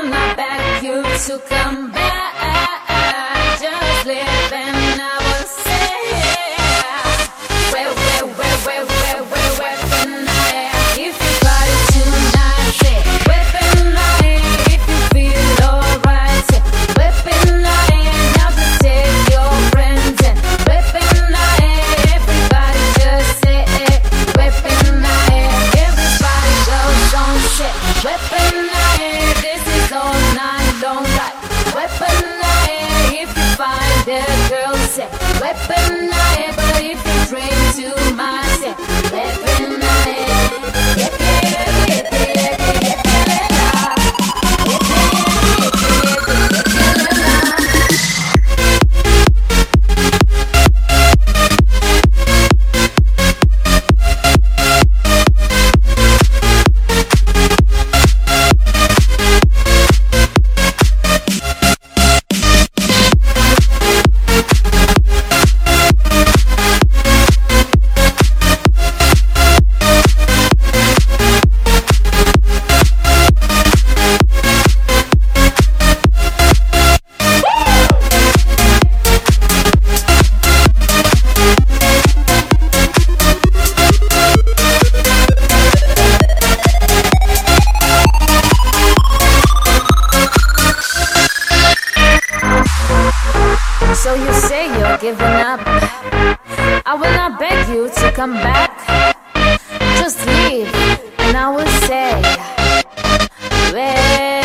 in my back, you to come back. Just live giving up. I will not beg you to come back. Just leave and I will say Where